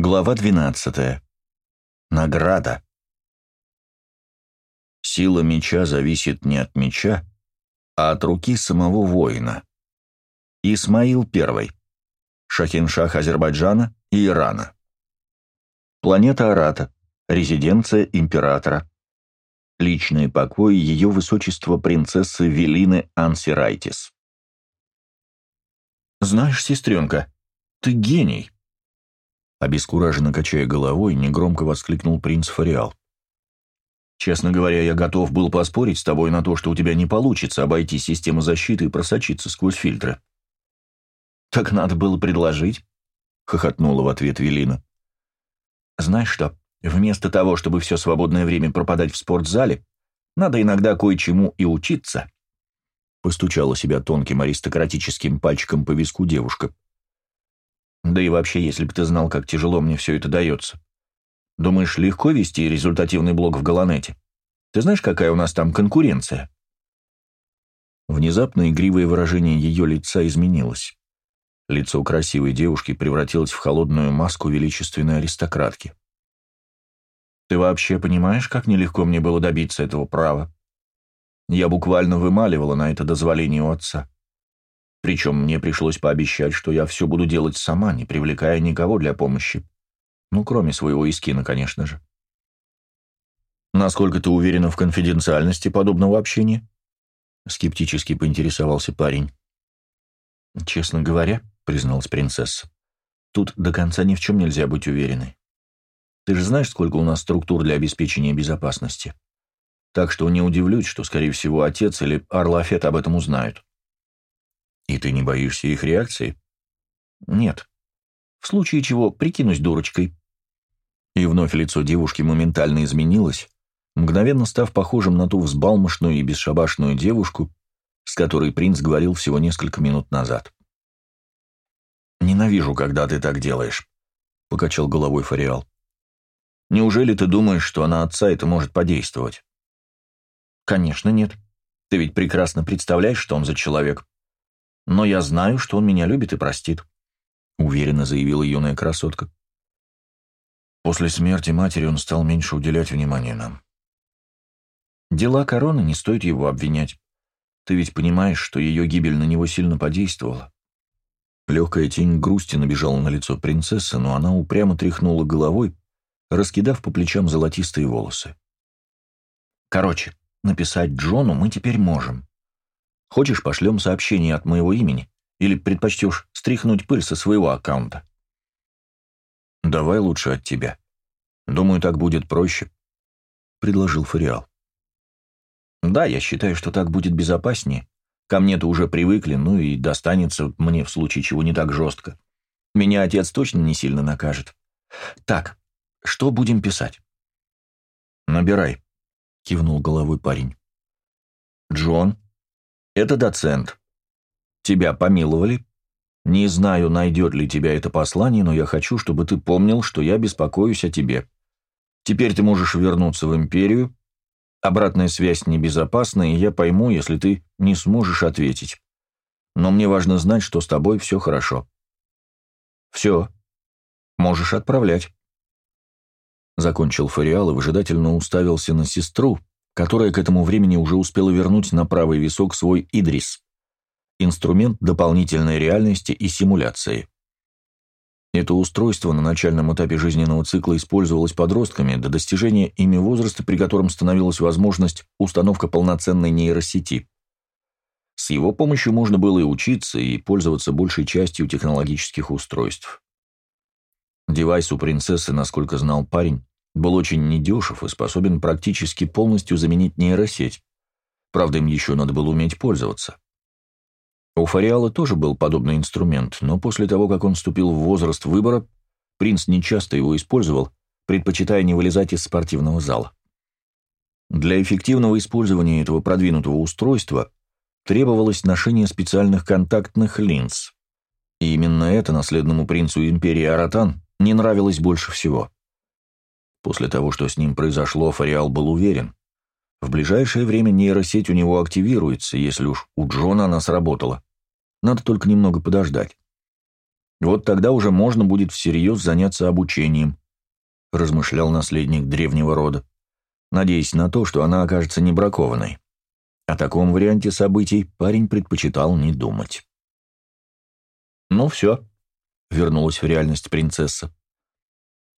Глава 12. Награда. Сила меча зависит не от меча, а от руки самого воина. Исмаил I. Шахиншах Азербайджана и Ирана. Планета Арата. Резиденция императора. Личные покои ее высочества принцессы Велины Ансирайтис. «Знаешь, сестренка, ты гений!» Обескураженно качая головой, негромко воскликнул принц Фариал. «Честно говоря, я готов был поспорить с тобой на то, что у тебя не получится обойти систему защиты и просочиться сквозь фильтры». «Так надо было предложить», — хохотнула в ответ Велина. «Знаешь что, вместо того, чтобы все свободное время пропадать в спортзале, надо иногда кое-чему и учиться», — постучала себя тонким аристократическим пальчиком по виску девушка. Да и вообще, если бы ты знал, как тяжело мне все это дается. Думаешь, легко вести результативный блог в Галанете? Ты знаешь, какая у нас там конкуренция?» Внезапно игривое выражение ее лица изменилось. Лицо красивой девушки превратилось в холодную маску величественной аристократки. «Ты вообще понимаешь, как нелегко мне было добиться этого права? Я буквально вымаливала на это дозволение у отца. Причем мне пришлось пообещать, что я все буду делать сама, не привлекая никого для помощи. Ну, кроме своего Искина, конечно же. «Насколько ты уверена в конфиденциальности подобного общения?» Скептически поинтересовался парень. «Честно говоря», — призналась принцесса, — «тут до конца ни в чем нельзя быть уверенной. Ты же знаешь, сколько у нас структур для обеспечения безопасности. Так что не удивлюсь, что, скорее всего, отец или Арлафет об этом узнают. И ты не боишься их реакции? Нет. В случае чего прикинусь дурочкой. И вновь лицо девушки моментально изменилось, мгновенно став похожим на ту взбалмошную и бесшабашную девушку, с которой принц говорил всего несколько минут назад. «Ненавижу, когда ты так делаешь», — покачал головой Фариал. «Неужели ты думаешь, что на отца это может подействовать?» «Конечно нет. Ты ведь прекрасно представляешь, что он за человек но я знаю, что он меня любит и простит», — уверенно заявила юная красотка. После смерти матери он стал меньше уделять внимания нам. Дела короны не стоит его обвинять. Ты ведь понимаешь, что ее гибель на него сильно подействовала. Легкая тень грусти набежала на лицо принцессы, но она упрямо тряхнула головой, раскидав по плечам золотистые волосы. Короче, написать Джону мы теперь можем. Хочешь, пошлем сообщение от моего имени? Или предпочтешь стряхнуть пыль со своего аккаунта? Давай лучше от тебя. Думаю, так будет проще, — предложил Фариал. Да, я считаю, что так будет безопаснее. Ко мне-то уже привыкли, ну и достанется мне в случае чего не так жестко. Меня отец точно не сильно накажет. Так, что будем писать? Набирай, — кивнул головой парень. Джон, это доцент. Тебя помиловали. Не знаю, найдет ли тебя это послание, но я хочу, чтобы ты помнил, что я беспокоюсь о тебе. Теперь ты можешь вернуться в империю. Обратная связь небезопасна, и я пойму, если ты не сможешь ответить. Но мне важно знать, что с тобой все хорошо. Все. Можешь отправлять. Закончил Фариал и выжидательно уставился на сестру, которая к этому времени уже успела вернуть на правый висок свой Идрис, инструмент дополнительной реальности и симуляции. Это устройство на начальном этапе жизненного цикла использовалось подростками до достижения ими возраста, при котором становилась возможность установка полноценной нейросети. С его помощью можно было и учиться, и пользоваться большей частью технологических устройств. Девайс у принцессы, насколько знал парень, был очень недешев и способен практически полностью заменить нейросеть. Правда, им еще надо было уметь пользоваться. У Фариала тоже был подобный инструмент, но после того, как он вступил в возраст выбора, принц нечасто его использовал, предпочитая не вылезать из спортивного зала. Для эффективного использования этого продвинутого устройства требовалось ношение специальных контактных линз. И именно это наследному принцу империи Аратан не нравилось больше всего. После того, что с ним произошло, Фариал был уверен. В ближайшее время нейросеть у него активируется, если уж у Джона она сработала. Надо только немного подождать. Вот тогда уже можно будет всерьез заняться обучением, размышлял наследник древнего рода, надеясь на то, что она окажется не бракованной. О таком варианте событий парень предпочитал не думать. «Ну все», — вернулась в реальность принцесса.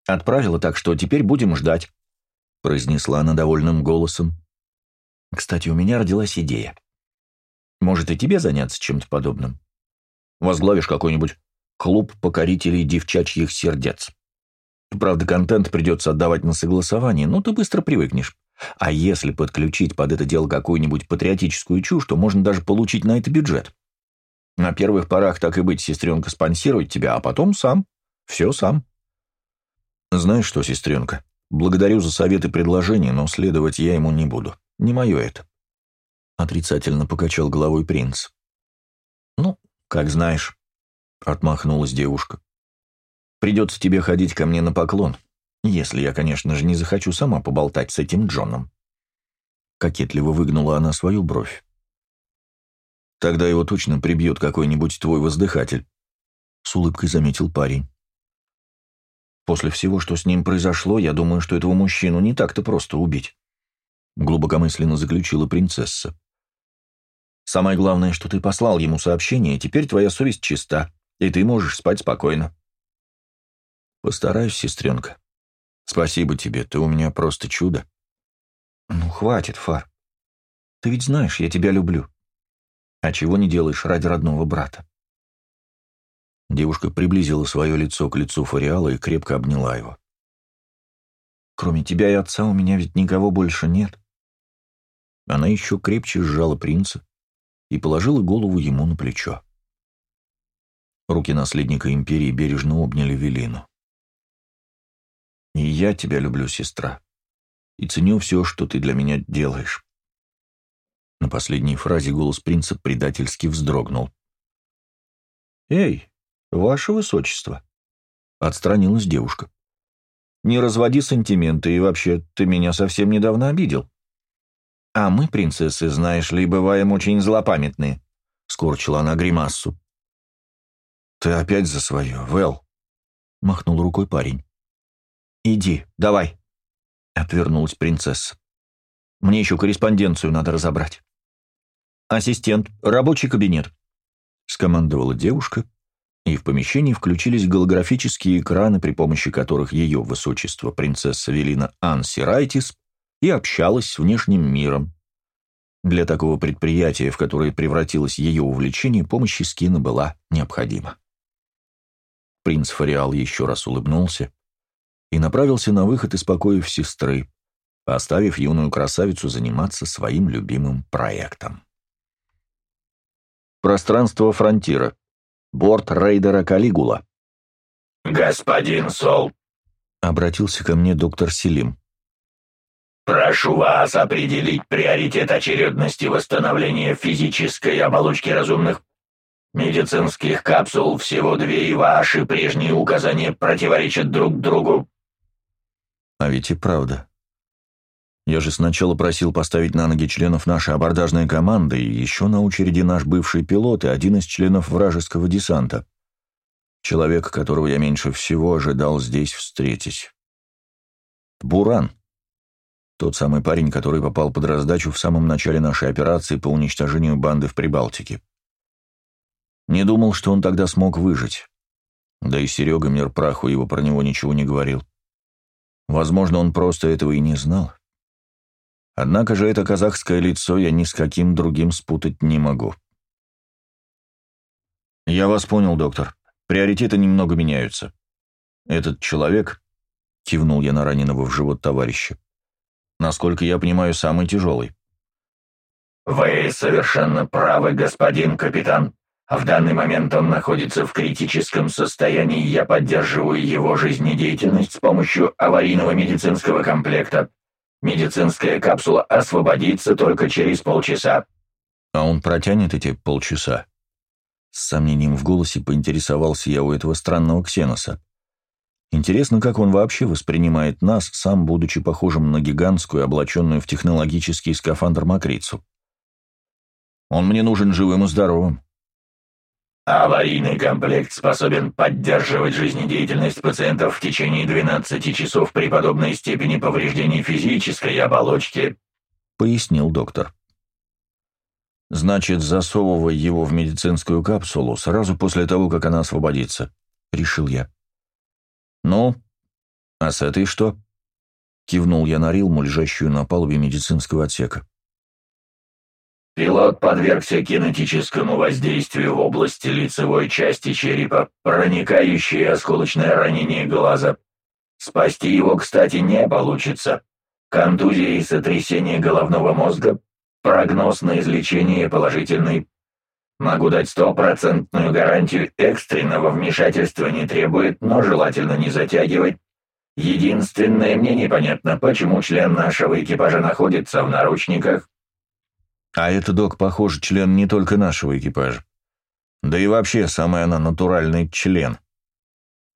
«Отправила так, что теперь будем ждать», — произнесла она довольным голосом. «Кстати, у меня родилась идея. Может, и тебе заняться чем-то подобным? Возглавишь какой-нибудь клуб покорителей девчачьих сердец. Правда, контент придется отдавать на согласование, но ты быстро привыкнешь. А если подключить под это дело какую-нибудь патриотическую чушь, то можно даже получить на это бюджет. На первых порах так и быть, сестренка спонсирует тебя, а потом сам. Все сам. Знаешь что, сестренка, благодарю за советы и предложения, но следовать я ему не буду. Не мое это. Отрицательно покачал головой принц. Ну, как знаешь. — отмахнулась девушка. «Придется тебе ходить ко мне на поклон, если я, конечно же, не захочу сама поболтать с этим Джоном». Кокетливо выгнула она свою бровь. «Тогда его точно прибьет какой-нибудь твой воздыхатель», — с улыбкой заметил парень. «После всего, что с ним произошло, я думаю, что этого мужчину не так-то просто убить», — глубокомысленно заключила принцесса. «Самое главное, что ты послал ему сообщение, теперь твоя совесть чиста и ты можешь спать спокойно. Постараюсь, сестренка. Спасибо тебе, ты у меня просто чудо. Ну, хватит, Фар. Ты ведь знаешь, я тебя люблю. А чего не делаешь ради родного брата? Девушка приблизила свое лицо к лицу Фариала и крепко обняла его. Кроме тебя и отца у меня ведь никого больше нет. Она еще крепче сжала принца и положила голову ему на плечо. Руки наследника империи бережно обняли Велину. «И я тебя люблю, сестра, и ценю все, что ты для меня делаешь». На последней фразе голос принца предательски вздрогнул. «Эй, ваше высочество!» — отстранилась девушка. «Не разводи сантименты, и вообще, ты меня совсем недавно обидел». «А мы, принцессы, знаешь ли, бываем очень злопамятные», — скорчила она гримассу. «Ты опять за свое, Вэл!» — махнул рукой парень. «Иди, давай!» — отвернулась принцесса. «Мне еще корреспонденцию надо разобрать». «Ассистент, рабочий кабинет», — скомандовала девушка, и в помещении включились голографические экраны, при помощи которых ее высочество принцесса Велина Анси Райтис и общалась с внешним миром. Для такого предприятия, в которое превратилось ее увлечение, помощь Искина была необходима. Принц Фариал еще раз улыбнулся и направился на выход из покоев сестры, оставив юную красавицу заниматься своим любимым проектом. Пространство фронтира. Борт рейдера Калигула. «Господин Сол», — обратился ко мне доктор Селим. «Прошу вас определить приоритет очередности восстановления физической оболочки разумных Медицинских капсул всего две, и ваши прежние указания противоречат друг другу». «А ведь и правда. Я же сначала просил поставить на ноги членов нашей абордажной команды, и еще на очереди наш бывший пилот и один из членов вражеского десанта. Человек, которого я меньше всего ожидал здесь встретить. Буран. Тот самый парень, который попал под раздачу в самом начале нашей операции по уничтожению банды в Прибалтике. Не думал, что он тогда смог выжить. Да и Серега мир праху его про него ничего не говорил. Возможно, он просто этого и не знал. Однако же это казахское лицо я ни с каким другим спутать не могу. «Я вас понял, доктор. Приоритеты немного меняются. Этот человек...» — кивнул я на раненого в живот товарища. «Насколько я понимаю, самый тяжелый». «Вы совершенно правы, господин капитан», а в данный момент он находится в критическом состоянии, я поддерживаю его жизнедеятельность с помощью аварийного медицинского комплекта. Медицинская капсула освободится только через полчаса. А он протянет эти полчаса? С сомнением в голосе поинтересовался я у этого странного ксеноса. Интересно, как он вообще воспринимает нас, сам будучи похожим на гигантскую, облаченную в технологический скафандр макрицу. Он мне нужен живым и здоровым. Аварийный комплект способен поддерживать жизнедеятельность пациентов в течение 12 часов при подобной степени повреждений физической оболочки», — пояснил доктор. «Значит, засовывай его в медицинскую капсулу сразу после того, как она освободится», — решил я. «Ну, а с этой что?» — кивнул я на Рилму, лежащую на палубе медицинского отсека. Пилот подвергся кинетическому воздействию в области лицевой части черепа, проникающее осколочное ранение глаза. Спасти его, кстати, не получится. Контузия и сотрясение головного мозга, прогноз на излечение положительный. Могу дать стопроцентную гарантию экстренного вмешательства не требует, но желательно не затягивать. Единственное, мне непонятно, почему член нашего экипажа находится в наручниках, а это, док, похоже, член не только нашего экипажа. Да и вообще, самый она натуральный член.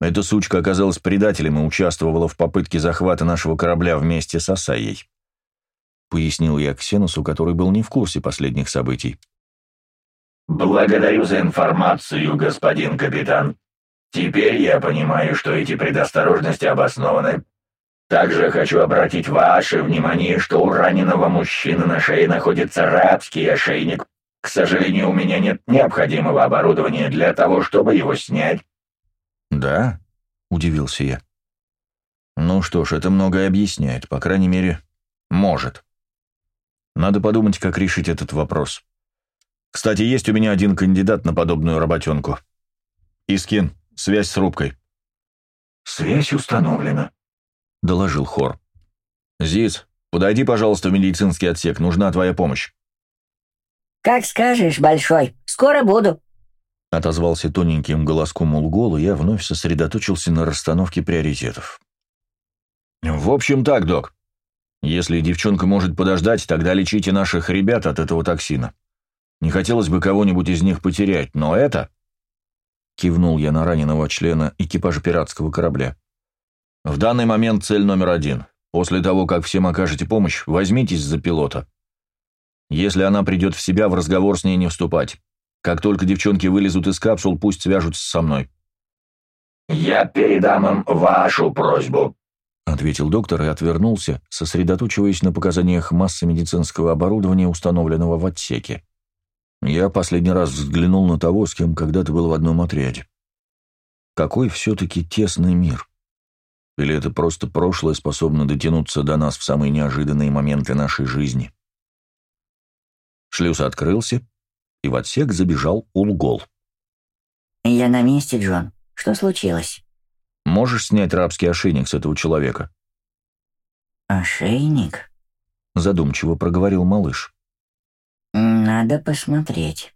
Эта сучка оказалась предателем и участвовала в попытке захвата нашего корабля вместе с Асайей. Пояснил я Ксеносу, который был не в курсе последних событий. «Благодарю за информацию, господин капитан. Теперь я понимаю, что эти предосторожности обоснованы. Также хочу обратить ваше внимание, что у раненого мужчины на шее находится рабский ошейник. К сожалению, у меня нет необходимого оборудования для того, чтобы его снять». «Да?» — удивился я. «Ну что ж, это многое объясняет, по крайней мере, может. Надо подумать, как решить этот вопрос. Кстати, есть у меня один кандидат на подобную работенку. Искин, связь с рубкой». «Связь установлена», — доложил Хор. «Зиц, подойди, пожалуйста, в медицинский отсек, нужна твоя помощь». «Как скажешь, Большой, скоро буду», — отозвался тоненьким голоском Улгол, и я вновь сосредоточился на расстановке приоритетов. «В общем так, док. Если девчонка может подождать, тогда лечите наших ребят от этого токсина. Не хотелось бы кого-нибудь из них потерять, но это...» Кивнул я на раненого члена экипажа пиратского корабля. В данный момент цель номер один. После того, как всем окажете помощь, возьмитесь за пилота. Если она придет в себя, в разговор с ней не вступать. Как только девчонки вылезут из капсул, пусть свяжутся со мной. «Я передам им вашу просьбу», — ответил доктор и отвернулся, сосредоточиваясь на показаниях массы медицинского оборудования, установленного в отсеке. Я последний раз взглянул на того, с кем когда-то был в одном отряде. Какой все-таки тесный мир. Или это просто прошлое способно дотянуться до нас в самые неожиданные моменты нашей жизни? Шлюз открылся, и в отсек забежал Улгол. «Я на месте, Джон. Что случилось?» «Можешь снять рабский ошейник с этого человека?» «Ошейник?» — задумчиво проговорил малыш. «Надо посмотреть».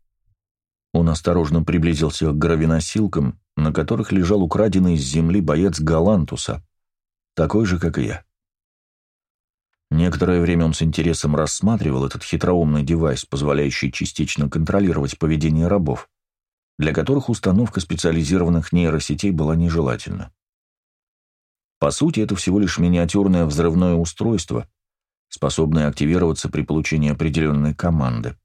Он осторожно приблизился к гравиносилкам, на которых лежал украденный из земли боец Галантуса, такой же, как и я. Некоторое время он с интересом рассматривал этот хитроумный девайс, позволяющий частично контролировать поведение рабов, для которых установка специализированных нейросетей была нежелательна. По сути, это всего лишь миниатюрное взрывное устройство, способное активироваться при получении определенной команды.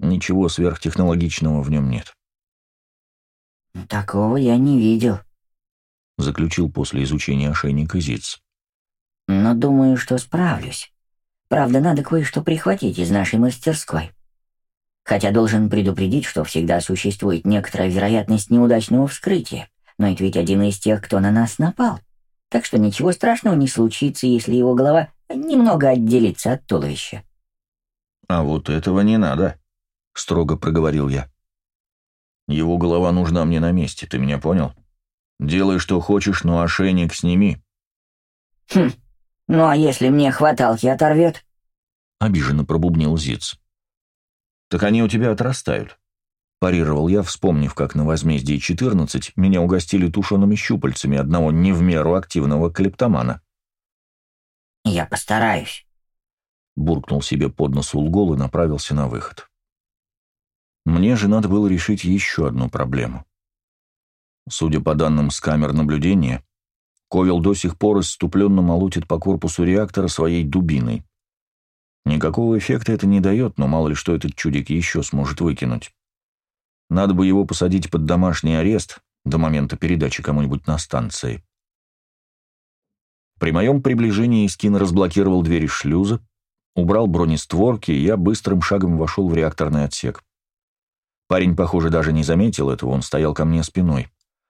Ничего сверхтехнологичного в нем нет. «Такого я не видел», заключил после изучения ошейника Зиц. «Но думаю, что справлюсь. Правда, надо кое-что прихватить из нашей мастерской. Хотя должен предупредить, что всегда существует некоторая вероятность неудачного вскрытия, но это ведь один из тех, кто на нас напал. Так что ничего страшного не случится, если его голова немного отделится от туловища». «А вот этого не надо», — строго проговорил я. «Его голова нужна мне на месте, ты меня понял?» Делай, что хочешь, но ошейник сними». «Хм, ну а если мне хваталки оторвет?» — обиженно пробубнил Зиц. «Так они у тебя отрастают», — парировал я, вспомнив, как на возмездии 14 меня угостили тушеными щупальцами одного не в меру активного клептомана. «Я постараюсь», — буркнул себе под нос Улгол и направился на выход. Мне же надо было решить еще одну проблему. Судя по данным с камер наблюдения, Ковел до сих пор исступленно молотит по корпусу реактора своей дубиной. Никакого эффекта это не дает, но мало ли что этот чудик еще сможет выкинуть. Надо бы его посадить под домашний арест до момента передачи кому-нибудь на станции. При моем приближении Скин разблокировал двери шлюза, убрал бронестворки, и я быстрым шагом вошел в реакторный отсек. Парень, похоже, даже не заметил этого, он стоял ко мне спиной,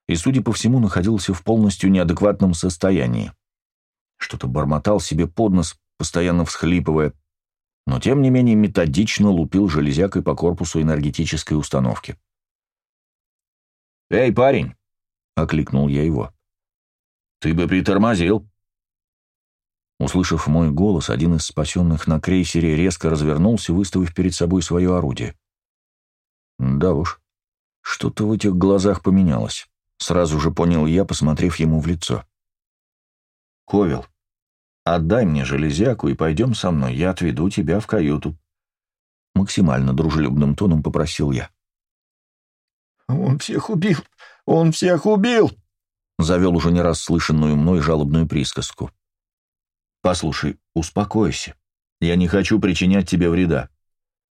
и, судя по всему, находился в полностью неадекватном состоянии. Что-то бормотал себе под нос, постоянно всхлипывая, но тем не менее методично лупил железякой по корпусу энергетической установки. «Эй, парень!» — окликнул я его. «Ты бы притормозил!» Услышав мой голос, один из спасенных на крейсере резко развернулся, выставив перед собой свое орудие. Да уж, что-то в этих глазах поменялось. Сразу же понял я, посмотрев ему в лицо. «Ковел, отдай мне железяку и пойдем со мной, я отведу тебя в каюту». Максимально дружелюбным тоном попросил я. «Он всех убил! Он всех убил!» Завел уже не раз слышанную мной жалобную присказку. «Послушай, успокойся. Я не хочу причинять тебе вреда.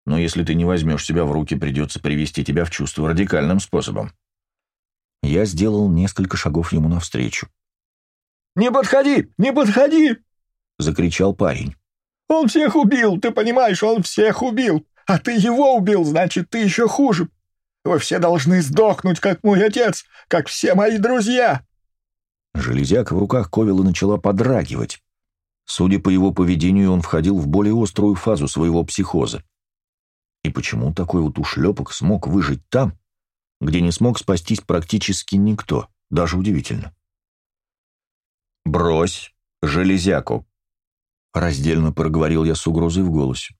Но если ты не возьмешь себя в руки, придется привести тебя в чувство радикальным способом». Я сделал несколько шагов ему навстречу. «Не подходи! Не подходи!» — закричал парень. «Он всех убил, ты понимаешь, он всех убил! А ты его убил, значит, ты еще хуже! Вы все должны сдохнуть, как мой отец, как все мои друзья!» Железяка в руках Ковила начала подрагивать. Судя по его поведению, он входил в более острую фазу своего психоза. И почему такой вот ушлепок смог выжить там, где не смог спастись практически никто? Даже удивительно. «Брось железяку!» Раздельно проговорил я с угрозой в голосе.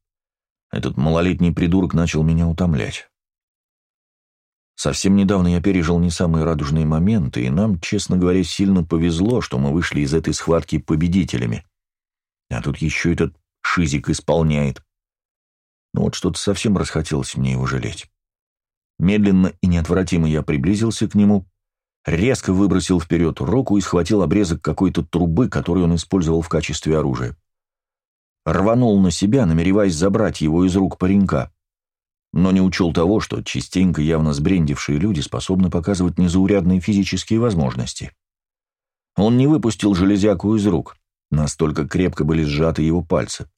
Этот малолетний придурок начал меня утомлять. Совсем недавно я пережил не самые радужные моменты, и нам, честно говоря, сильно повезло, что мы вышли из этой схватки победителями. А тут еще этот шизик исполняет. Но вот что-то совсем расхотелось мне его жалеть. Медленно и неотвратимо я приблизился к нему, резко выбросил вперед руку и схватил обрезок какой-то трубы, который он использовал в качестве оружия. Рванул на себя, намереваясь забрать его из рук паренька но не учел того, что частенько явно сбрендившие люди способны показывать незаурядные физические возможности. Он не выпустил железяку из рук, настолько крепко были сжаты его пальцы.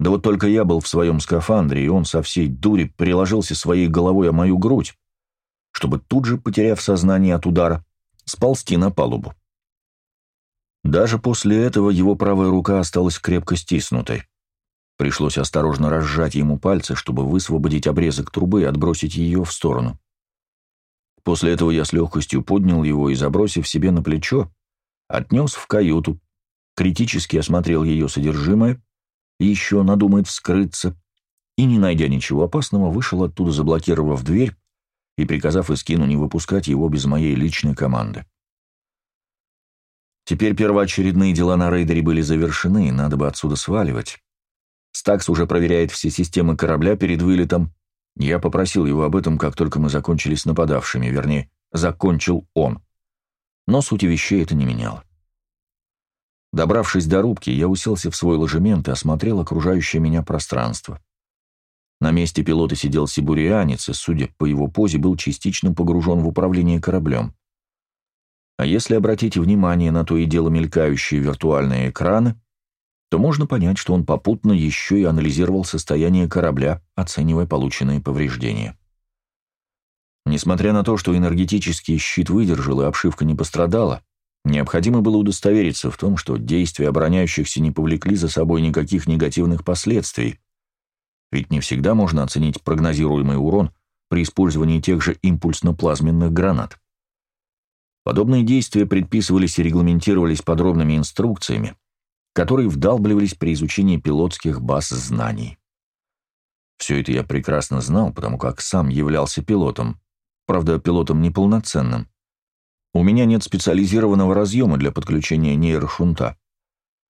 Да вот только я был в своем скафандре, и он со всей дури приложился своей головой о мою грудь, чтобы тут же, потеряв сознание от удара, сползти на палубу. Даже после этого его правая рука осталась крепко стиснутой. Пришлось осторожно разжать ему пальцы, чтобы высвободить обрезок трубы и отбросить ее в сторону. После этого я с легкостью поднял его и, забросив себе на плечо, отнес в каюту, критически осмотрел ее содержимое, еще надумает вскрыться, и, не найдя ничего опасного, вышел оттуда, заблокировав дверь и приказав Искину не выпускать его без моей личной команды. Теперь первоочередные дела на рейдере были завершены, и надо бы отсюда сваливать. Стакс уже проверяет все системы корабля перед вылетом. Я попросил его об этом, как только мы закончили с нападавшими, вернее, закончил он. Но сути вещей это не меняло. Добравшись до рубки, я уселся в свой ложемент и осмотрел окружающее меня пространство. На месте пилота сидел сибурианец, и, судя по его позе, был частично погружен в управление кораблем. А если обратить внимание на то и дело мелькающие виртуальные экраны, то можно понять, что он попутно еще и анализировал состояние корабля, оценивая полученные повреждения. Несмотря на то, что энергетический щит выдержал и обшивка не пострадала, необходимо было удостовериться в том, что действия обороняющихся не повлекли за собой никаких негативных последствий, ведь не всегда можно оценить прогнозируемый урон при использовании тех же импульсно-плазменных гранат. Подобные действия предписывались и регламентировались подробными инструкциями, которые вдалбливались при изучении пилотских баз знаний. Все это я прекрасно знал, потому как сам являлся пилотом, правда, пилотом неполноценным. У меня нет специализированного разъема для подключения нейрошунта.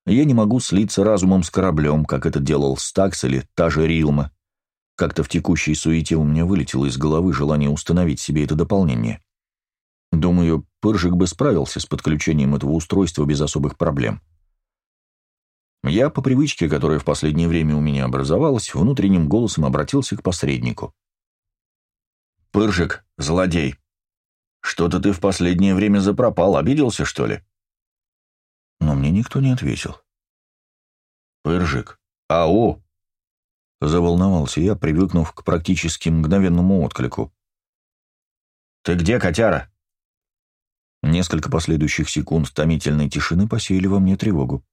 Я не могу слиться разумом с кораблем, как это делал Стакс или та же Рилма. Как-то в текущей суете у меня вылетело из головы желание установить себе это дополнение. Думаю, Пыржик бы справился с подключением этого устройства без особых проблем. Я, по привычке, которая в последнее время у меня образовалась, внутренним голосом обратился к посреднику. «Пыржик, злодей, что-то ты в последнее время запропал, обиделся, что ли?» Но мне никто не ответил. «Пыржик, ау!» Заволновался я, привыкнув к практически мгновенному отклику. «Ты где, котяра?» Несколько последующих секунд томительной тишины посеяли во мне тревогу.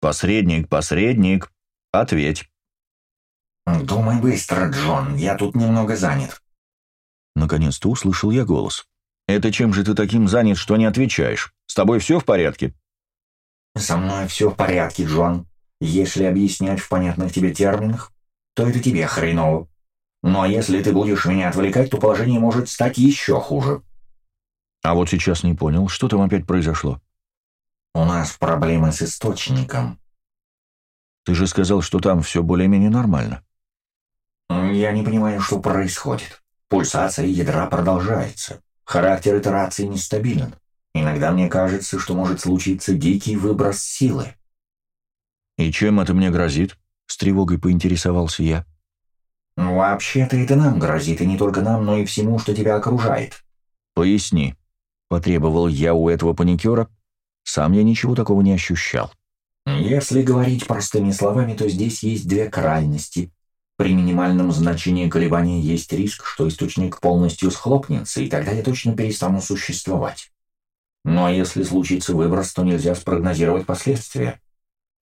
«Посредник, посредник, ответь!» «Думай быстро, Джон, я тут немного занят». Наконец-то услышал я голос. «Это чем же ты таким занят, что не отвечаешь? С тобой все в порядке?» «Со мной все в порядке, Джон. Если объяснять в понятных тебе терминах, то это тебе хреново. А если ты будешь меня отвлекать, то положение может стать еще хуже». «А вот сейчас не понял, что там опять произошло?» «У нас проблемы с источником». «Ты же сказал, что там все более-менее нормально». «Я не понимаю, что происходит. Пульсация ядра продолжается. Характер итерации нестабилен. Иногда мне кажется, что может случиться дикий выброс силы». «И чем это мне грозит?» — с тревогой поинтересовался я. «Вообще-то это нам грозит, и не только нам, но и всему, что тебя окружает». «Поясни», — потребовал я у этого паникера. Сам я ничего такого не ощущал. «Если говорить простыми словами, то здесь есть две крайности. При минимальном значении колебания есть риск, что источник полностью схлопнется, и тогда я точно перестану существовать. Но если случится выброс, то нельзя спрогнозировать последствия.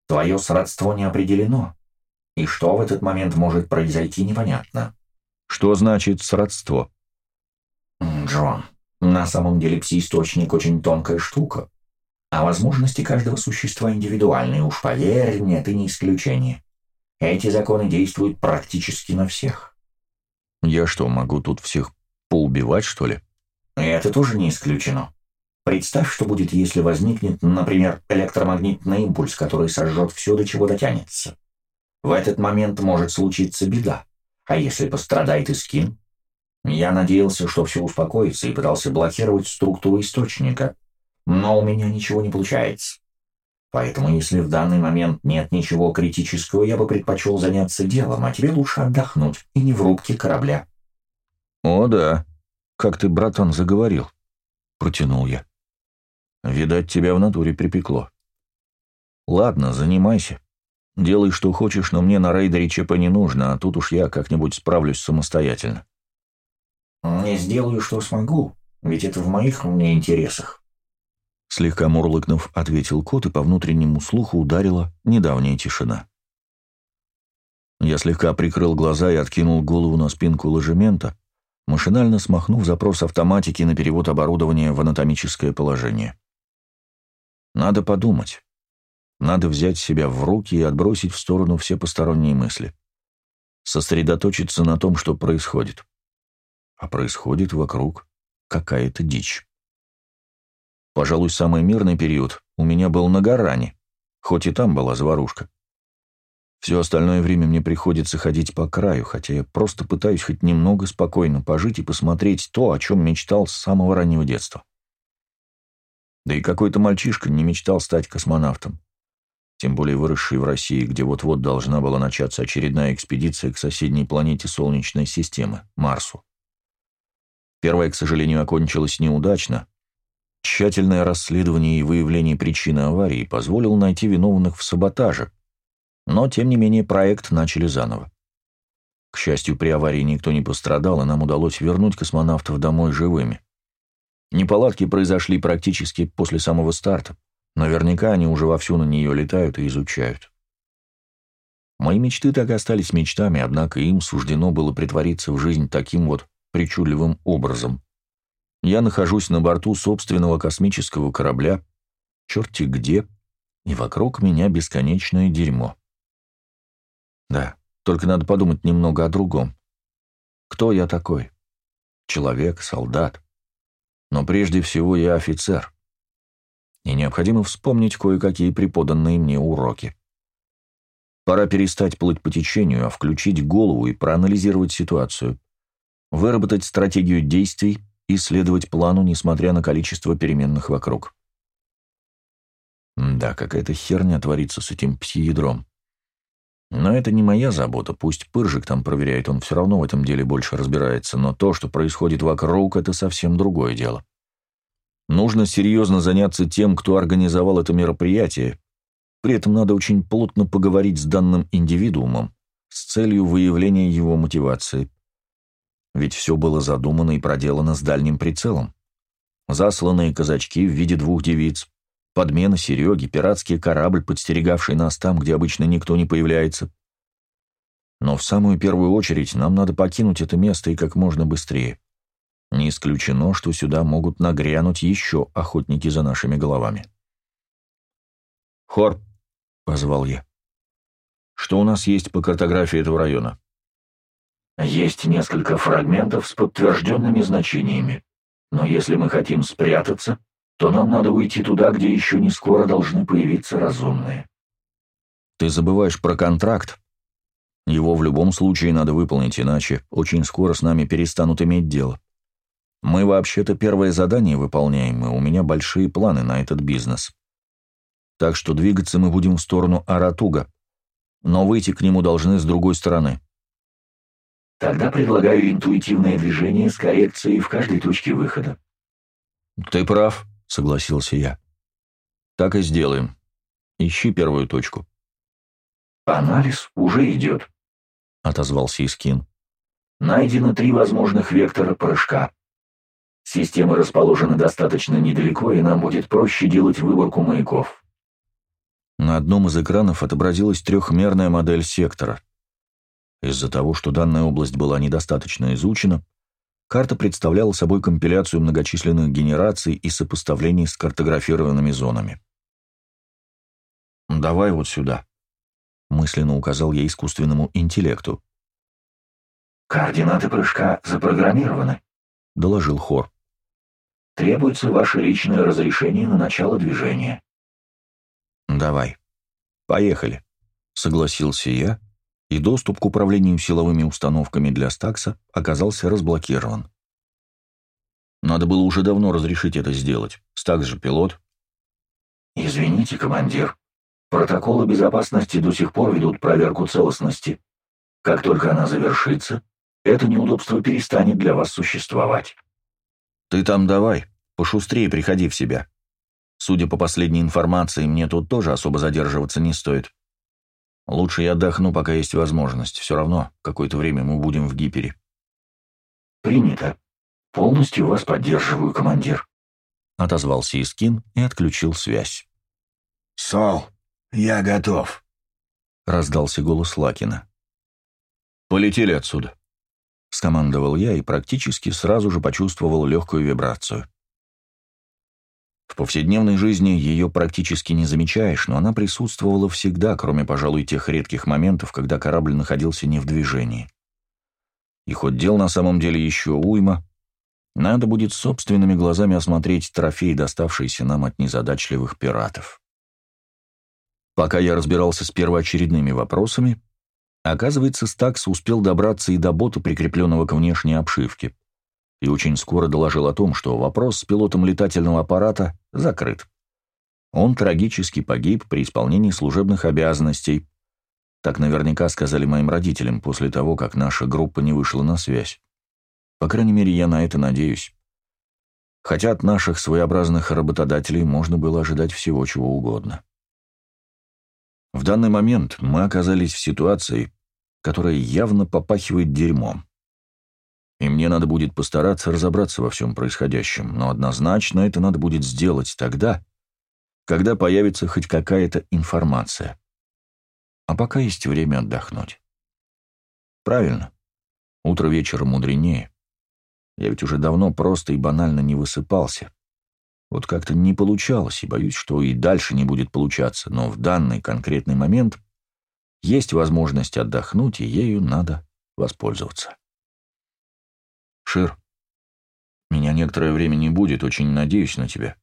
Твое сродство не определено, и что в этот момент может произойти, непонятно. Что значит сродство? Джон, на самом деле пси-источник очень тонкая штука, а возможности каждого существа индивидуальны, уж поверь мне, ты не исключение. Эти законы действуют практически на всех. Я что, могу тут всех поубивать, что ли? Это тоже не исключено. Представь, что будет, если возникнет, например, электромагнитный импульс, который сожжет все, до чего дотянется. В этот момент может случиться беда. А если пострадает и скин? Я надеялся, что все успокоится, и пытался блокировать структуру источника. Но у меня ничего не получается. Поэтому, если в данный момент нет ничего критического, я бы предпочел заняться делом, а тебе лучше отдохнуть, и не в рубке корабля. «О да, как ты, братан, заговорил», — протянул я. Видать, тебя в натуре припекло. Ладно, занимайся. Делай, что хочешь, но мне на рейдере ЧП не нужно, а тут уж я как-нибудь справлюсь самостоятельно. Не сделаю, что смогу, ведь это в моих мне интересах. Слегка мурлыкнув, ответил кот, и по внутреннему слуху ударила недавняя тишина. Я слегка прикрыл глаза и откинул голову на спинку ложемента, машинально смахнув запрос автоматики на перевод оборудования в анатомическое положение. Надо подумать. Надо взять себя в руки и отбросить в сторону все посторонние мысли. Сосредоточиться на том, что происходит. А происходит вокруг какая-то дичь. Пожалуй, самый мирный период у меня был на Гаране, хоть и там была заварушка. Все остальное время мне приходится ходить по краю, хотя я просто пытаюсь хоть немного спокойно пожить и посмотреть то, о чем мечтал с самого раннего детства. Да и какой-то мальчишка не мечтал стать космонавтом. Тем более выросший в России, где вот-вот должна была начаться очередная экспедиция к соседней планете Солнечной системы, Марсу. Первая, к сожалению, окончилась неудачно. Тщательное расследование и выявление причины аварии позволило найти виновных в саботаже, но, тем не менее, проект начали заново. К счастью, при аварии никто не пострадал, и нам удалось вернуть космонавтов домой живыми. Неполадки произошли практически после самого старта. Наверняка они уже вовсю на нее летают и изучают. Мои мечты так и остались мечтами, однако им суждено было притвориться в жизнь таким вот причудливым образом. Я нахожусь на борту собственного космического корабля, черти где, и вокруг меня бесконечное дерьмо. Да, только надо подумать немного о другом. Кто я такой? Человек, солдат? но прежде всего я офицер. И необходимо вспомнить кое-какие преподанные мне уроки. Пора перестать плыть по течению, а включить голову и проанализировать ситуацию, выработать стратегию действий и следовать плану, несмотря на количество переменных вокруг. Да, какая-то херня творится с этим пси-ядром. Но это не моя забота, пусть Пыржик там проверяет, он все равно в этом деле больше разбирается, но то, что происходит вокруг, это совсем другое дело. Нужно серьезно заняться тем, кто организовал это мероприятие, при этом надо очень плотно поговорить с данным индивидуумом с целью выявления его мотивации. Ведь все было задумано и проделано с дальним прицелом. Засланные казачки в виде двух девиц, подмена Сереги, пиратский корабль, подстерегавший нас там, где обычно никто не появляется. Но в самую первую очередь нам надо покинуть это место и как можно быстрее. Не исключено, что сюда могут нагрянуть еще охотники за нашими головами. «Хор», — позвал я, — «что у нас есть по картографии этого района?» «Есть несколько фрагментов с подтвержденными значениями, но если мы хотим спрятаться, то нам надо уйти туда, где еще не скоро должны появиться разумные. Ты забываешь про контракт. Его в любом случае надо выполнить, иначе очень скоро с нами перестанут иметь дело. Мы вообще-то первое задание выполняем, и у меня большие планы на этот бизнес. Так что двигаться мы будем в сторону Аратуга, но выйти к нему должны с другой стороны. Тогда предлагаю интуитивное движение с коррекцией в каждой точке выхода. Ты прав, — согласился я. «Так и сделаем. Ищи первую точку». «Анализ уже идет», — отозвался Искин. «Найдено три возможных вектора прыжка. Системы расположены достаточно недалеко, и нам будет проще делать выборку маяков». На одном из экранов отобразилась трехмерная модель сектора. Из-за того, что данная область была недостаточно изучена, Карта представляла собой компиляцию многочисленных генераций и сопоставлений с картографированными зонами. «Давай вот сюда», — мысленно указал я искусственному интеллекту. «Координаты прыжка запрограммированы», — доложил Хор. «Требуется ваше личное разрешение на начало движения». «Давай. Поехали», — согласился я и доступ к управлению силовыми установками для Стакса оказался разблокирован. Надо было уже давно разрешить это сделать. Стакс же пилот. «Извините, командир. Протоколы безопасности до сих пор ведут проверку целостности. Как только она завершится, это неудобство перестанет для вас существовать». «Ты там давай, пошустрее приходи в себя. Судя по последней информации, мне тут тоже особо задерживаться не стоит. Лучше я отдохну, пока есть возможность. Все равно какое-то время мы будем в гипере. Принято. Полностью вас поддерживаю, командир. Отозвался Искин и отключил связь. Сол, я готов. Раздался голос Лакина. Полетели отсюда. Скомандовал я и практически сразу же почувствовал легкую вибрацию. В повседневной жизни ее практически не замечаешь, но она присутствовала всегда, кроме, пожалуй, тех редких моментов, когда корабль находился не в движении. И хоть дел на самом деле еще уйма, надо будет собственными глазами осмотреть трофей, доставшийся нам от незадачливых пиратов. Пока я разбирался с первоочередными вопросами, оказывается, Стакс успел добраться и до бота, прикрепленного к внешней обшивке и очень скоро доложил о том, что вопрос с пилотом летательного аппарата закрыт. Он трагически погиб при исполнении служебных обязанностей. Так наверняка сказали моим родителям после того, как наша группа не вышла на связь. По крайней мере, я на это надеюсь. Хотя от наших своеобразных работодателей можно было ожидать всего, чего угодно. В данный момент мы оказались в ситуации, которая явно попахивает дерьмом и мне надо будет постараться разобраться во всем происходящем, но однозначно это надо будет сделать тогда, когда появится хоть какая-то информация. А пока есть время отдохнуть. Правильно. Утро вечера мудренее. Я ведь уже давно просто и банально не высыпался. Вот как-то не получалось, и боюсь, что и дальше не будет получаться, но в данный конкретный момент есть возможность отдохнуть, и ею надо воспользоваться. Шир, меня некоторое время не будет, очень надеюсь на тебя.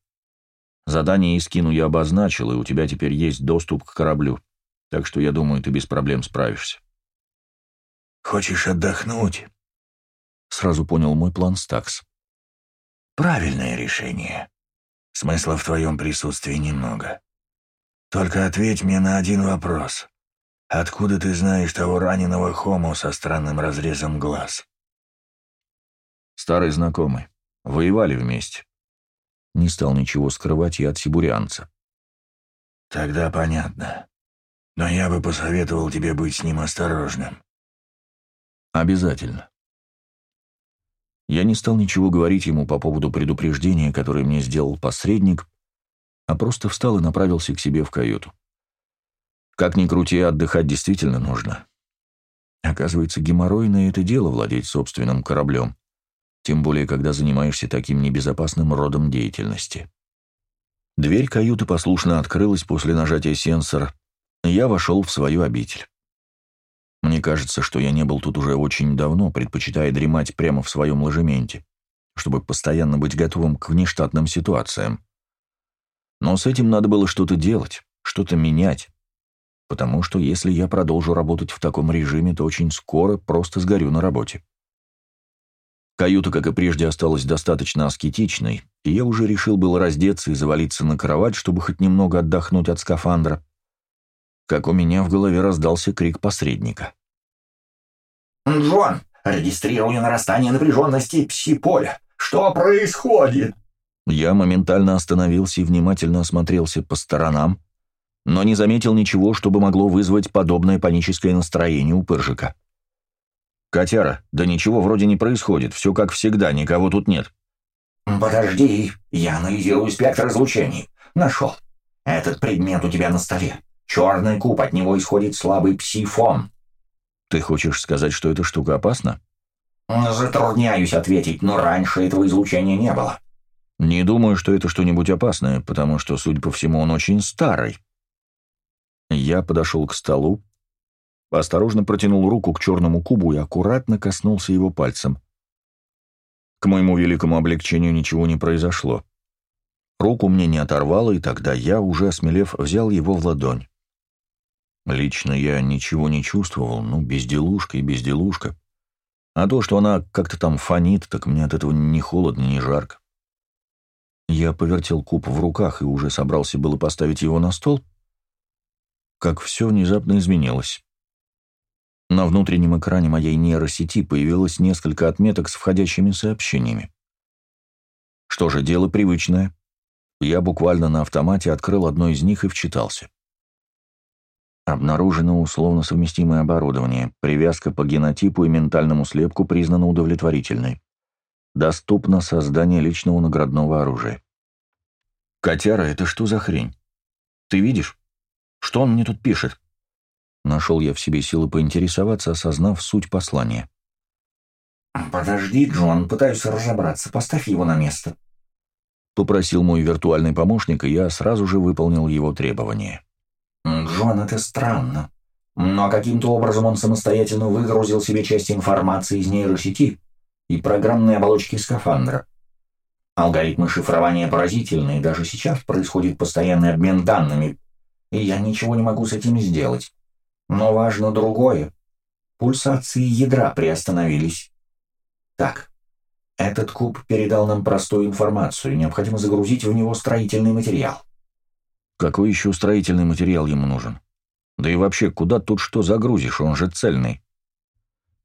Задание Искину я обозначил, и у тебя теперь есть доступ к кораблю, так что я думаю, ты без проблем справишься. Хочешь отдохнуть? Сразу понял мой план Стакс. Правильное решение. Смысла в твоем присутствии немного. Только ответь мне на один вопрос. откуда ты знаешь того раненого Хому со странным разрезом глаз?» «Старый знакомый. Воевали вместе. Не стал ничего скрывать я от сибурянца. «Тогда понятно. Но я бы посоветовал тебе быть с ним осторожным». «Обязательно». Я не стал ничего говорить ему по поводу предупреждения, которое мне сделал посредник, а просто встал и направился к себе в каюту. Как ни крути, отдыхать действительно нужно. Оказывается, геморройное это дело владеть собственным кораблем тем более когда занимаешься таким небезопасным родом деятельности. Дверь каюты послушно открылась после нажатия сенсора, я вошел в свою обитель. Мне кажется, что я не был тут уже очень давно, предпочитая дремать прямо в своем ложементе, чтобы постоянно быть готовым к внештатным ситуациям. Но с этим надо было что-то делать, что-то менять, потому что если я продолжу работать в таком режиме, то очень скоро просто сгорю на работе. Каюта, как и прежде, осталась достаточно аскетичной, и я уже решил было раздеться и завалиться на кровать, чтобы хоть немного отдохнуть от скафандра, как у меня в голове раздался крик посредника. «Джон, регистрирую нарастание напряженности пси-поля. Что происходит?» Я моментально остановился и внимательно осмотрелся по сторонам, но не заметил ничего, чтобы могло вызвать подобное паническое настроение у Пыржика. «Котяра, да ничего вроде не происходит, все как всегда, никого тут нет». «Подожди, я анализирую спектр излучений. Нашел. Этот предмет у тебя на столе. Черный куб, от него исходит слабый псифон». «Ты хочешь сказать, что эта штука опасна?» «Затрудняюсь ответить, но раньше этого излучения не было». «Не думаю, что это что-нибудь опасное, потому что, судя по всему, он очень старый». Я подошел к столу, Осторожно протянул руку к черному кубу и аккуратно коснулся его пальцем. К моему великому облегчению ничего не произошло. Руку мне не оторвало, и тогда я, уже осмелев, взял его в ладонь. Лично я ничего не чувствовал, ну, безделушка и безделушка. А то, что она как-то там фонит, так мне от этого ни холодно, ни жарко. Я повертел куб в руках и уже собрался было поставить его на стол, как все внезапно изменилось. На внутреннем экране моей нейросети появилось несколько отметок с входящими сообщениями. Что же, дело привычное. Я буквально на автомате открыл одно из них и вчитался. Обнаружено условно совместимое оборудование. Привязка по генотипу и ментальному слепку признана удовлетворительной. Доступно создание личного наградного оружия. «Котяра, это что за хрень? Ты видишь? Что он мне тут пишет?» Нашел я в себе силы поинтересоваться, осознав суть послания. «Подожди, Джон, пытаюсь разобраться. Поставь его на место». Попросил мой виртуальный помощник, и я сразу же выполнил его требования. «Джон, это странно. Но каким-то образом он самостоятельно выгрузил себе часть информации из нейросети и программной оболочки скафандра. Алгоритмы шифрования поразительные, даже сейчас происходит постоянный обмен данными, и я ничего не могу с этим сделать. Но важно другое. Пульсации ядра приостановились. Так, этот куб передал нам простую информацию, необходимо загрузить в него строительный материал. Какой еще строительный материал ему нужен? Да и вообще, куда тут что загрузишь, он же цельный.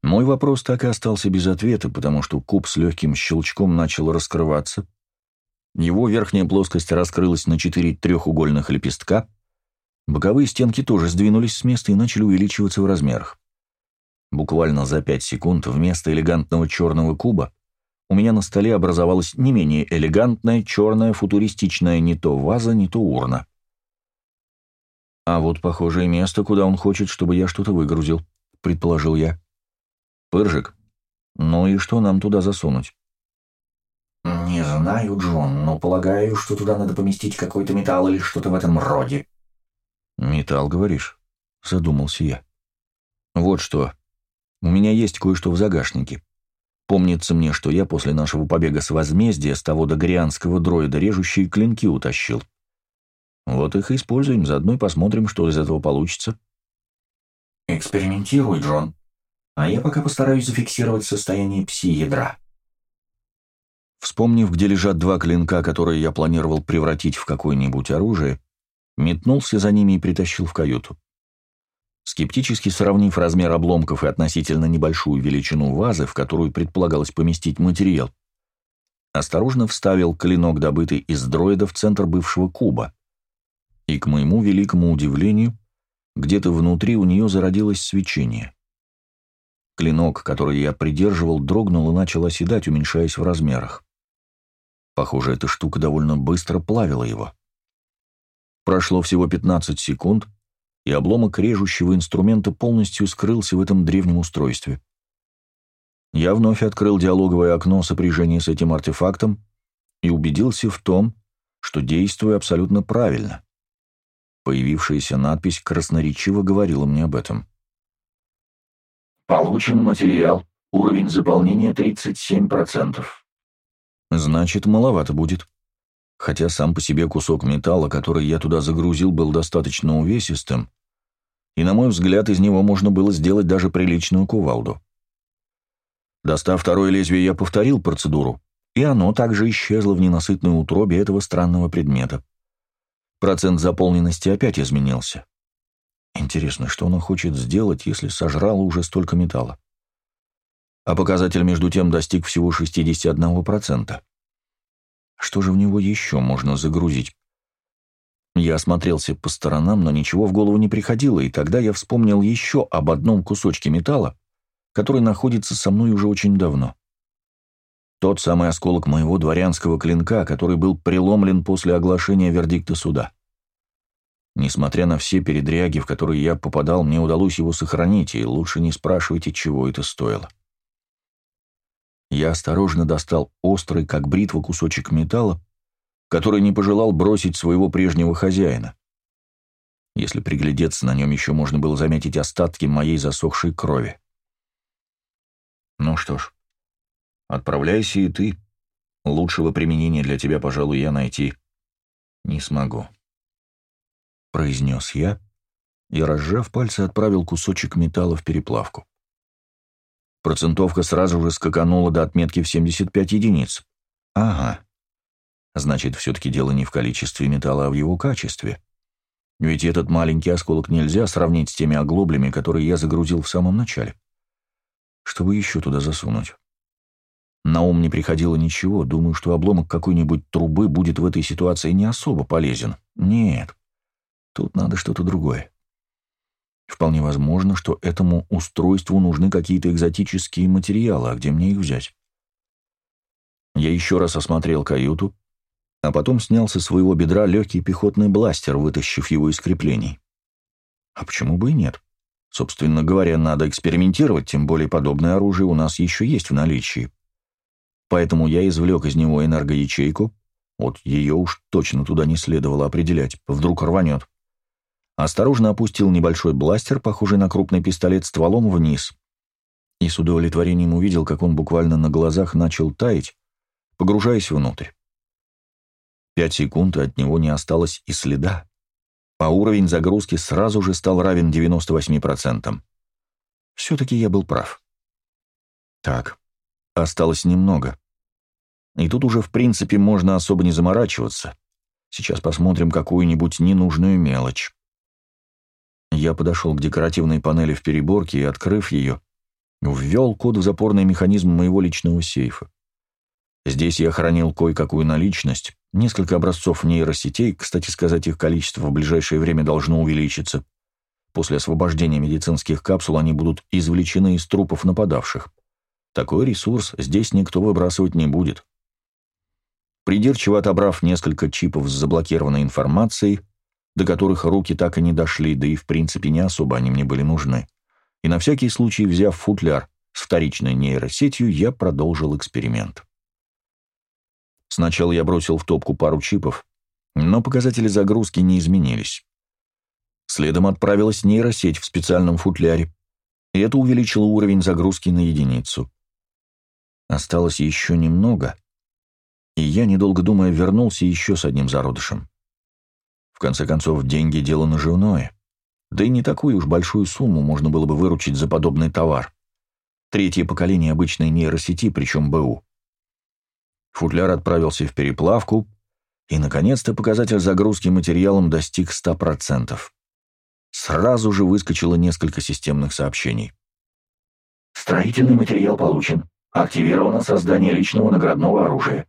Мой вопрос так и остался без ответа, потому что куб с легким щелчком начал раскрываться. Его верхняя плоскость раскрылась на четыре трехугольных лепестка — Боковые стенки тоже сдвинулись с места и начали увеличиваться в размерах. Буквально за пять секунд вместо элегантного черного куба у меня на столе образовалась не менее элегантная, черная, футуристичная не то ваза, не то урна. «А вот похожее место, куда он хочет, чтобы я что-то выгрузил», — предположил я. «Пыржик, ну и что нам туда засунуть?» «Не знаю, Джон, но полагаю, что туда надо поместить какой-то металл или что-то в этом роде», «Металл, говоришь?» — задумался я. «Вот что. У меня есть кое-что в загашнике. Помнится мне, что я после нашего побега с возмездия с того догорианского дроида режущие клинки утащил. Вот их и используем, заодно и посмотрим, что из этого получится». «Экспериментируй, Джон. А я пока постараюсь зафиксировать состояние пси-ядра». Вспомнив, где лежат два клинка, которые я планировал превратить в какое-нибудь оружие, метнулся за ними и притащил в каюту. Скептически сравнив размер обломков и относительно небольшую величину вазы, в которую предполагалось поместить материал, осторожно вставил клинок, добытый из дроида, в центр бывшего куба. И, к моему великому удивлению, где-то внутри у нее зародилось свечение. Клинок, который я придерживал, дрогнул и начал оседать, уменьшаясь в размерах. Похоже, эта штука довольно быстро плавила его. Прошло всего 15 секунд, и обломок режущего инструмента полностью скрылся в этом древнем устройстве. Я вновь открыл диалоговое окно сопряжения с этим артефактом и убедился в том, что действую абсолютно правильно. Появившаяся надпись красноречиво говорила мне об этом. Получен материал. Уровень заполнения 37%. Значит, маловато будет. Хотя сам по себе кусок металла, который я туда загрузил, был достаточно увесистым, и, на мой взгляд, из него можно было сделать даже приличную кувалду. Достав второе лезвие, я повторил процедуру, и оно также исчезло в ненасытной утробе этого странного предмета. Процент заполненности опять изменился. Интересно, что оно хочет сделать, если сожрало уже столько металла? А показатель между тем достиг всего 61%. Что же в него еще можно загрузить? Я осмотрелся по сторонам, но ничего в голову не приходило, и тогда я вспомнил еще об одном кусочке металла, который находится со мной уже очень давно. Тот самый осколок моего дворянского клинка, который был преломлен после оглашения вердикта суда. Несмотря на все передряги, в которые я попадал, мне удалось его сохранить, и лучше не спрашивайте, чего это стоило. Я осторожно достал острый, как бритва, кусочек металла, который не пожелал бросить своего прежнего хозяина. Если приглядеться, на нем еще можно было заметить остатки моей засохшей крови. Ну что ж, отправляйся и ты. Лучшего применения для тебя, пожалуй, я найти не смогу. Произнес я и, разжав пальцы, отправил кусочек металла в переплавку. Процентовка сразу же скаканула до отметки в 75 единиц. Ага. Значит, все-таки дело не в количестве металла, а в его качестве. Ведь этот маленький осколок нельзя сравнить с теми оглоблями, которые я загрузил в самом начале. Чтобы еще туда засунуть. На ум не приходило ничего, думаю, что обломок какой-нибудь трубы будет в этой ситуации не особо полезен. Нет, тут надо что-то другое. Вполне возможно, что этому устройству нужны какие-то экзотические материалы, а где мне их взять? Я еще раз осмотрел каюту, а потом снял со своего бедра легкий пехотный бластер, вытащив его из креплений. А почему бы и нет? Собственно говоря, надо экспериментировать, тем более подобное оружие у нас еще есть в наличии. Поэтому я извлек из него энергоячейку, вот ее уж точно туда не следовало определять, вдруг рванет. Осторожно опустил небольшой бластер, похожий на крупный пистолет, стволом вниз. И с удовлетворением увидел, как он буквально на глазах начал таять, погружаясь внутрь. Пять секунд, от него не осталось и следа. А уровень загрузки сразу же стал равен 98%. Все-таки я был прав. Так, осталось немного. И тут уже, в принципе, можно особо не заморачиваться. Сейчас посмотрим какую-нибудь ненужную мелочь. Я подошел к декоративной панели в переборке и, открыв ее, ввел код в запорный механизм моего личного сейфа. Здесь я хранил кое-какую наличность, несколько образцов нейросетей, кстати сказать, их количество в ближайшее время должно увеличиться. После освобождения медицинских капсул они будут извлечены из трупов нападавших. Такой ресурс здесь никто выбрасывать не будет. Придирчиво отобрав несколько чипов с заблокированной информацией, до которых руки так и не дошли, да и в принципе не особо они мне были нужны. И на всякий случай, взяв футляр с вторичной нейросетью, я продолжил эксперимент. Сначала я бросил в топку пару чипов, но показатели загрузки не изменились. Следом отправилась нейросеть в специальном футляре, и это увеличило уровень загрузки на единицу. Осталось еще немного, и я, недолго думая, вернулся еще с одним зародышем конце концов, деньги – дело наживное. Да и не такую уж большую сумму можно было бы выручить за подобный товар. Третье поколение обычной нейросети, причем БУ. Футляр отправился в переплавку, и, наконец-то, показатель загрузки материалом достиг 100%. сразу же выскочило несколько системных сообщений. Строительный материал получен. Активировано создание личного наградного оружия.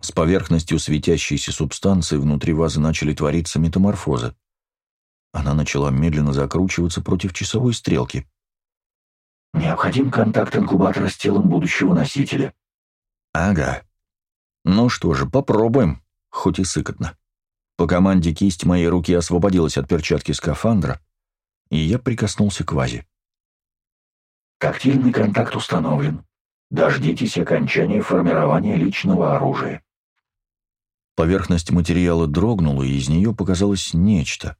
С поверхностью светящейся субстанции внутри вазы начали твориться метаморфозы. Она начала медленно закручиваться против часовой стрелки. Необходим контакт инкубатора с телом будущего носителя. Ага. Ну что же, попробуем, хоть и сыкотно. По команде кисть моей руки освободилась от перчатки скафандра, и я прикоснулся к вазе. Тактильный контакт установлен. Дождитесь окончания формирования личного оружия. Поверхность материала дрогнула, и из нее показалось нечто.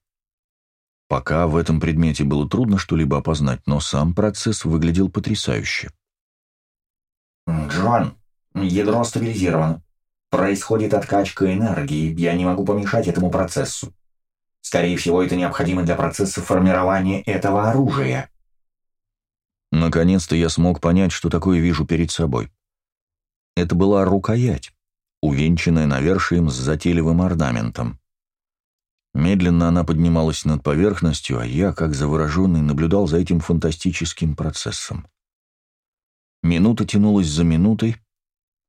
Пока в этом предмете было трудно что-либо опознать, но сам процесс выглядел потрясающе. «Джон, ядро стабилизировано. Происходит откачка энергии, я не могу помешать этому процессу. Скорее всего, это необходимо для процесса формирования этого оружия». Наконец-то я смог понять, что такое вижу перед собой. Это была рукоять, увенчанная навершием с затейливым орнаментом. Медленно она поднималась над поверхностью, а я, как завороженный, наблюдал за этим фантастическим процессом. Минута тянулась за минутой,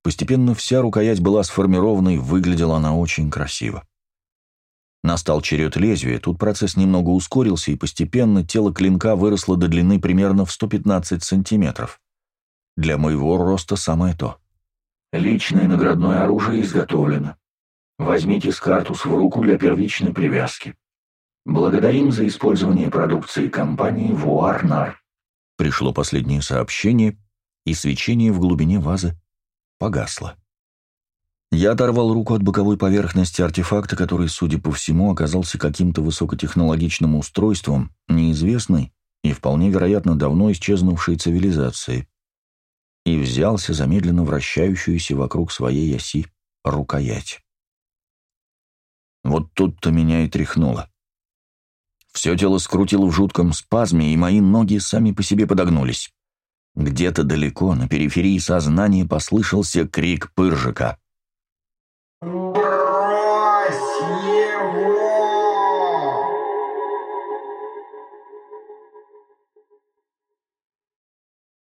постепенно вся рукоять была сформирована и выглядела она очень красиво. Настал черед лезвия, тут процесс немного ускорился, и постепенно тело клинка выросло до длины примерно в 115 сантиметров. Для моего роста самое то. Личное наградное оружие изготовлено. Возьмите скартус в руку для первичной привязки. Благодарим за использование продукции компании Вуарнар. Пришло последнее сообщение, и свечение в глубине вазы погасло. Я оторвал руку от боковой поверхности артефакта, который, судя по всему, оказался каким-то высокотехнологичным устройством, неизвестной и вполне вероятно давно исчезнувшей цивилизации, и взялся за медленно вращающуюся вокруг своей оси рукоять. Вот тут-то меня и тряхнуло. Все тело скрутило в жутком спазме, и мои ноги сами по себе подогнулись. Где-то далеко, на периферии сознания, послышался крик пыржика.